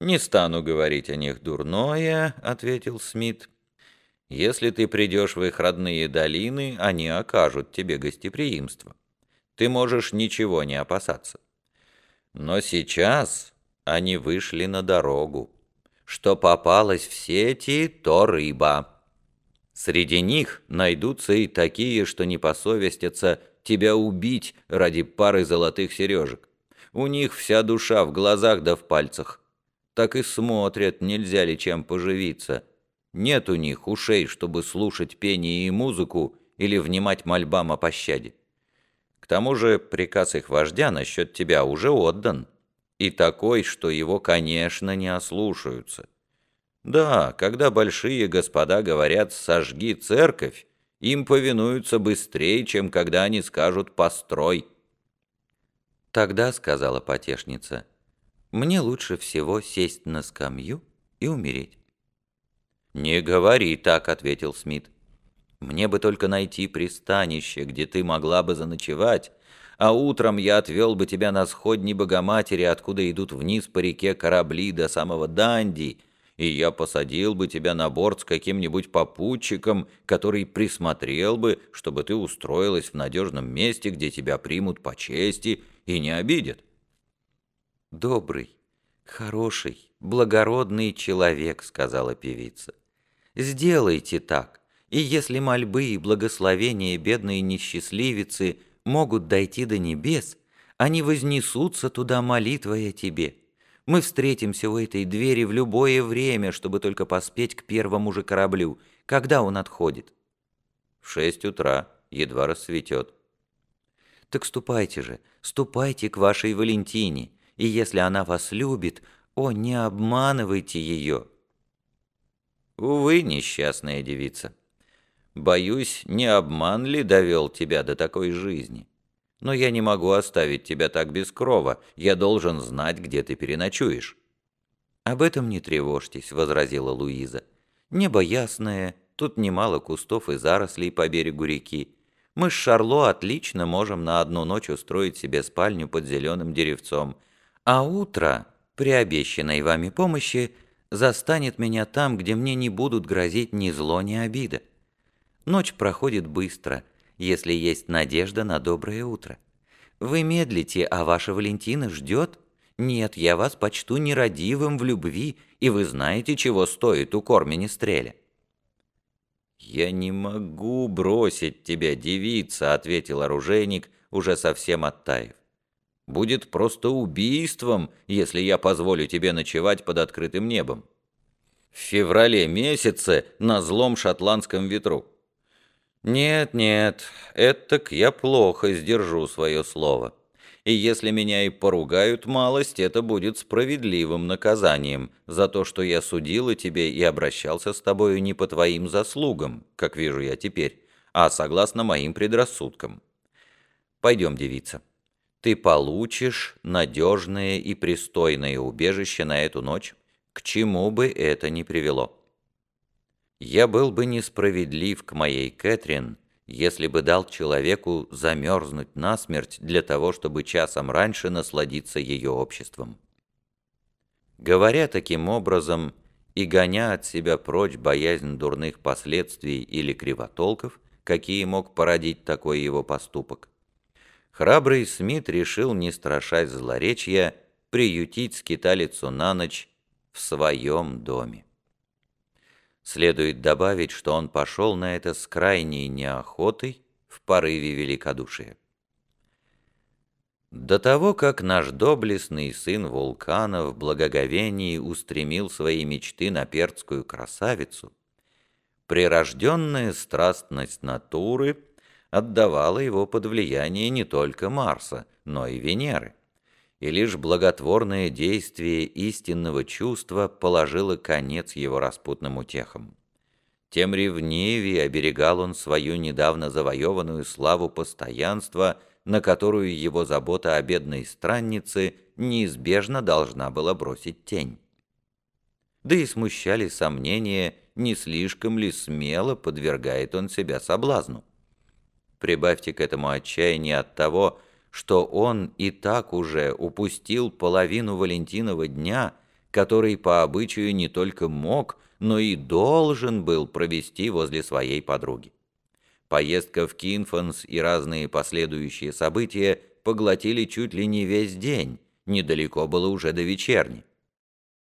«Не стану говорить о них дурное», — ответил Смит. «Если ты придешь в их родные долины, они окажут тебе гостеприимство. Ты можешь ничего не опасаться. Но сейчас они вышли на дорогу. Что попалось в сети, то рыба. Среди них найдутся и такие, что не посовестятся тебя убить ради пары золотых сережек. У них вся душа в глазах да в пальцах так и смотрят, нельзя ли чем поживиться. Нет у них ушей, чтобы слушать пение и музыку или внимать мольбам о пощаде. К тому же приказ их вождя насчет тебя уже отдан, и такой, что его, конечно, не ослушаются. Да, когда большие господа говорят «сожги церковь», им повинуются быстрее, чем когда они скажут «построй». «Тогда», — сказала потешница, — мне лучше всего сесть на скамью и умереть». «Не говори так», — ответил Смит. «Мне бы только найти пристанище, где ты могла бы заночевать, а утром я отвел бы тебя на сходни Богоматери, откуда идут вниз по реке корабли до самого Данди, и я посадил бы тебя на борт с каким-нибудь попутчиком, который присмотрел бы, чтобы ты устроилась в надежном месте, где тебя примут по чести и не обидят добрый, хороший, благородный человек», — сказала певица. «Сделайте так, и если мольбы и благословения бедной несчастливицы могут дойти до небес, они вознесутся туда молитвой о тебе. Мы встретимся у этой двери в любое время, чтобы только поспеть к первому же кораблю. Когда он отходит?» «В шесть утра, едва рассветет». «Так ступайте же, ступайте к вашей Валентине» и если она вас любит, о, не обманывайте ее». «Увы, несчастная девица, боюсь, не обман ли довел тебя до такой жизни? Но я не могу оставить тебя так без крова, я должен знать, где ты переночуешь». «Об этом не тревожьтесь», — возразила Луиза. «Небо ясное, тут немало кустов и зарослей по берегу реки. Мы с Шарло отлично можем на одну ночь устроить себе спальню под зеленым деревцом, а утро, при обещанной вами помощи, застанет меня там, где мне не будут грозить ни зло, ни обида. Ночь проходит быстро, если есть надежда на доброе утро. Вы медлите, а ваша Валентина ждет? Нет, я вас почту нерадивым в любви, и вы знаете, чего стоит укор Министреля». «Я не могу бросить тебя, девица», — ответил оружейник, уже совсем оттаив. Будет просто убийством, если я позволю тебе ночевать под открытым небом. В феврале месяце на злом шотландском ветру. Нет, нет, этак я плохо сдержу свое слово. И если меня и поругают малость, это будет справедливым наказанием за то, что я судил о тебе и обращался с тобою не по твоим заслугам, как вижу я теперь, а согласно моим предрассудкам. Пойдем, девица ты получишь надежное и пристойное убежище на эту ночь, к чему бы это ни привело. Я был бы несправедлив к моей Кэтрин, если бы дал человеку замерзнуть насмерть для того, чтобы часом раньше насладиться ее обществом. Говоря таким образом и гоня от себя прочь боязнь дурных последствий или кривотолков, какие мог породить такой его поступок, храбрый Смит решил, не страшась злоречья, приютить скиталицу на ночь в своем доме. Следует добавить, что он пошел на это с крайней неохотой в порыве великодушия. До того, как наш доблестный сын вулкана в благоговении устремил свои мечты на перцкую красавицу, прирожденная страстность натуры — отдавала его под влияние не только Марса, но и Венеры. И лишь благотворное действие истинного чувства положило конец его распутным утехам. Тем ревневее оберегал он свою недавно завоеванную славу постоянства, на которую его забота о бедной страннице неизбежно должна была бросить тень. Да и смущали сомнения, не слишком ли смело подвергает он себя соблазну. Прибавьте к этому отчаяние от того, что он и так уже упустил половину Валентинова дня, который по обычаю не только мог, но и должен был провести возле своей подруги. Поездка в Кинфанс и разные последующие события поглотили чуть ли не весь день, недалеко было уже до вечерни.